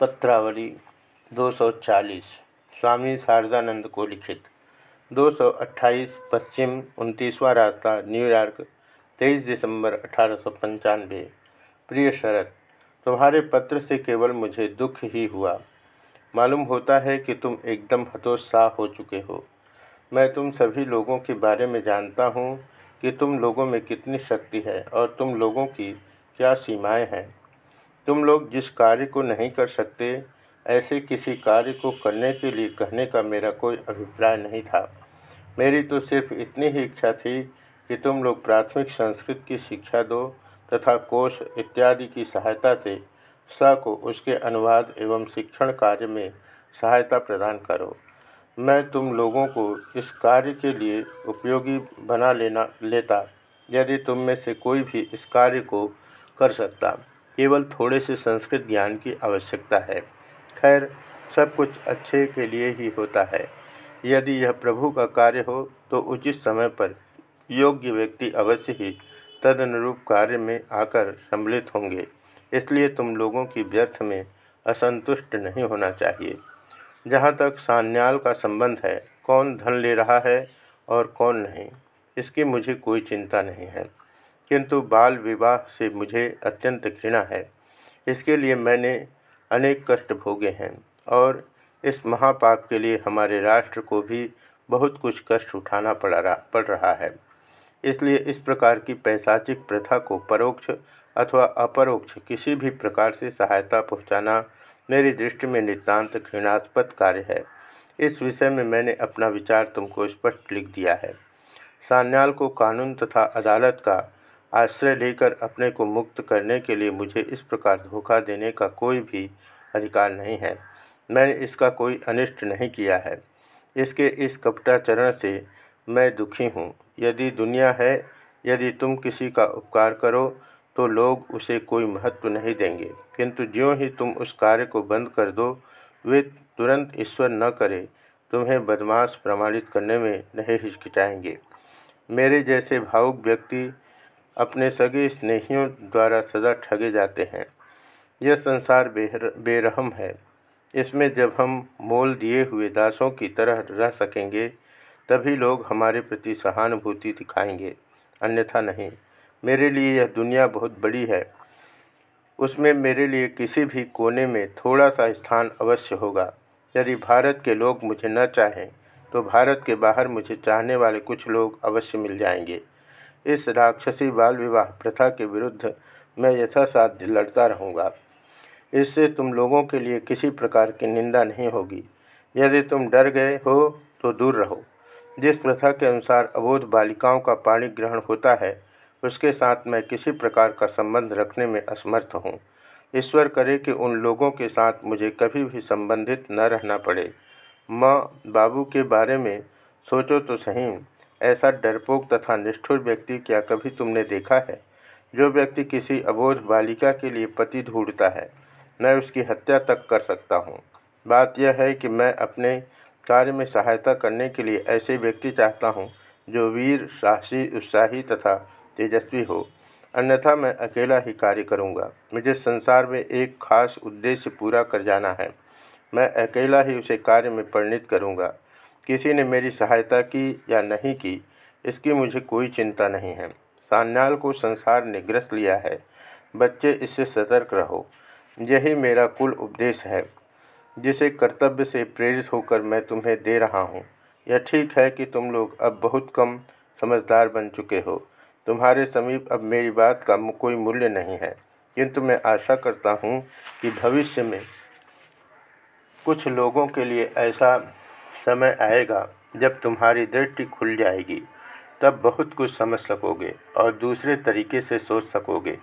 पत्रावली 240 स्वामी शारदानंद को लिखित। 228 पश्चिम उनतीसवां रास्ता न्यूयॉर्क 23 दिसंबर अठारह सौ पंचानवे। प्रिय शरद, तुम्हारे पत्र से केवल मुझे दुख ही हुआ। मालूम होता है कि तुम एकदम हतोत्साह हो चुके हो। मैं तुम सभी लोगों के बारे में जानता हूँ कि तुम लोगों में कितनी शक्ति है और तुम लोगों की क्या सीमाएँ हैं। तुम लोग जिस कार्य को नहीं कर सकते, ऐसे किसी कार्य को करने के लिए कहने का मेरा कोई अभिप्राय नहीं था। मेरी तो सिर्फ़ इतनी ही इच्छा थी कि तुम लोग प्राथमिक संस्कृत की शिक्षा दो तथा कोष इत्यादि की सहायता से स को उसके अनुवाद एवं शिक्षण कार्य में सहायता प्रदान करो। मैं तुम लोगों को इस कार्य के लिए उपयोगी बना लेना, लेता, यदि तुम में से कोई भी इस कार्य को कर सकता। केवल थोड़े से संस्कृत ज्ञान की आवश्यकता है। खैर, सब कुछ अच्छे के लिए ही होता है। यदि यह प्रभु का कार्य हो तो उचित समय पर योग्य व्यक्ति अवश्य ही तदनुरूप कार्य में आकर सम्मिलित होंगे। इसलिए तुम लोगों की व्यर्थ में असंतुष्ट नहीं होना चाहिए। जहाँ तक सान्याल का संबंध है, कौन धन ले रहा है और कौन नहीं, इसकी मुझे कोई चिंता नहीं है। किंतु बाल विवाह से मुझे अत्यंत घृणा है। इसके लिए मैंने अनेक कष्ट भोगे हैं और इस महापाप के लिए हमारे राष्ट्र को भी बहुत कुछ कष्ट उठाना पड़ रहा पड़ रहा है। इसलिए इस प्रकार की पैसाचिक प्रथा को परोक्ष अथवा अपरोक्ष किसी भी प्रकार से सहायता पहुंचाना मेरी दृष्टि में नितांत घृणास्पद कार्य है। इस विषय में मैंने अपना विचार तुमको स्पष्ट लिख दिया है। सान्याल को कानून तथा अदालत का आश्रय लेकर अपने को मुक्त करने के लिए मुझे इस प्रकार धोखा देने का कोई भी अधिकार नहीं है। मैंने इसका कोई अनिष्ट नहीं किया है। इसके इस कपटाचरण से मैं दुखी हूँ। यदि दुनिया है, यदि तुम किसी का उपकार करो तो लोग उसे कोई महत्व नहीं देंगे। किंतु ज्यों ही तुम उस कार्य को बंद कर दो, वे तुरंत ईश्वर न करे, तुम्हें बदमाश प्रमाणित करने में नहीं हिचकिचाएँगे। मेरे जैसे भावुक व्यक्ति अपने सगे स्नेहियों द्वारा सदा ठगे जाते हैं। यह संसार बेर बेरहम है। इसमें जब हम मोल दिए हुए दासों की तरह रह सकेंगे, तभी लोग हमारे प्रति सहानुभूति दिखाएँगे। अन्यथा नहीं। मेरे लिए यह दुनिया बहुत बड़ी है। उसमें मेरे लिए किसी भी कोने में थोड़ा सा स्थान अवश्य होगा। यदि भारत के लोग मुझे न चाहें तो भारत के बाहर मुझे चाहने वाले कुछ लोग अवश्य मिल जाएँगे। इस राक्षसी बाल विवाह प्रथा के विरुद्ध मैं यथासाध्य लड़ता रहूँगा। इससे तुम लोगों के लिए किसी प्रकार की निंदा नहीं होगी। यदि तुम डर गए हो तो दूर रहो। जिस प्रथा के अनुसार अबोध बालिकाओं का पाणी ग्रहण होता है, उसके साथ मैं किसी प्रकार का संबंध रखने में असमर्थ हूँ। ईश्वर करे कि उन लोगों के साथ मुझे कभी भी संबंधित न रहना पड़े। माँ बाबू के बारे में सोचो तो सही। ऐसा डरपोक तथा निष्ठुर व्यक्ति क्या कभी तुमने देखा है? जो व्यक्ति किसी अबोध बालिका के लिए पति ढूंढता है, मैं उसकी हत्या तक कर सकता हूँ। बात यह है कि मैं अपने कार्य में सहायता करने के लिए ऐसे व्यक्ति चाहता हूँ, जो वीर, साहसी, उत्साही तथा तेजस्वी हो। अन्यथा मैं अकेला ही कार्य करूँगा। मुझे संसार में एक खास उद्देश्य पूरा कर जाना है। मैं अकेला ही उसे कार्य में परिणित करूँगा। किसी ने मेरी सहायता की या नहीं की, इसकी मुझे कोई चिंता नहीं है। सान्याल को संसार ने ग्रस्त लिया है। बच्चे, इससे सतर्क रहो। यही मेरा कुल उपदेश है। जिसे कर्तव्य से प्रेरित होकर मैं तुम्हें दे रहा हूँ। यह ठीक है कि तुम लोग अब बहुत कम समझदार बन चुके हो। तुम्हारे समीप अब मेरी बात का कोई मूल्य नहीं है। किंतु मैं आशा करता हूँ कि भविष्य में कुछ लोगों के लिए ऐसा समय आएगा जब तुम्हारी दृष्टि खुल जाएगी। तब बहुत कुछ समझ सकोगे और दूसरे तरीके से सोच सकोगे।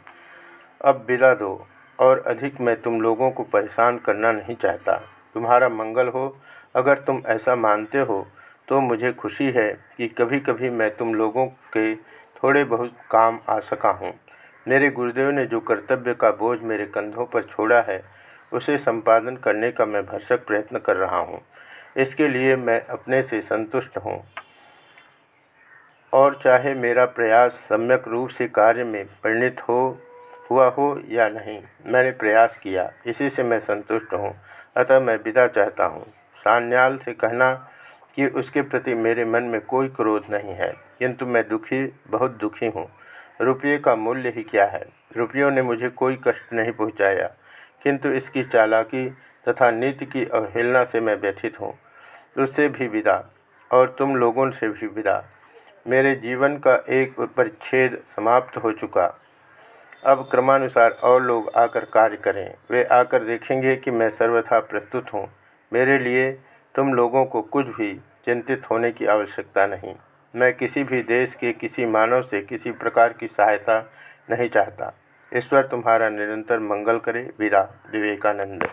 अब बिला दो, और अधिक मैं तुम लोगों को परेशान करना नहीं चाहता। तुम्हारा मंगल हो, अगर तुम ऐसा मानते हो तो मुझे खुशी है कि कभी कभी मैं तुम लोगों के थोड़े बहुत काम आ सका हूँ। मेरे गुरुदेव ने जो कर्तव्य का बोझ मेरे कंधों पर छोड़ा है, उसे संपादन करने का मैं भरसक प्रयत्न कर रहा हूँ। इसके लिए मैं अपने से संतुष्ट हूँ। और चाहे मेरा प्रयास सम्यक रूप से कार्य में परिणित हो, हुआ हो या नहीं, मैंने प्रयास किया। इसी से मैं संतुष्ट हूँ। अतः मैं विदा चाहता हूँ। सान्याल से कहना कि उसके प्रति मेरे मन में कोई क्रोध नहीं है, किंतु मैं दुखी, बहुत दुखी हूँ। रुपये का मूल्य ही क्या है? रुपयों ने मुझे कोई कष्ट नहीं पहुँचाया, किंतु इसकी चालाकी तथा नीति की अवहेलना से मैं व्यथित हूँ। उससे भी विदा, और तुम लोगों से भी विदा। मेरे जीवन का एक परिच्छेद समाप्त हो चुका। अब क्रमानुसार और लोग आकर कार्य करें। वे आकर देखेंगे कि मैं सर्वथा प्रस्तुत हूँ। मेरे लिए तुम लोगों को कुछ भी चिंतित होने की आवश्यकता नहीं। मैं किसी भी देश के किसी मानव से किसी प्रकार की सहायता नहीं चाहता। ईश्वर तुम्हारा निरंतर मंगल करे। विदा। विवेकानंद।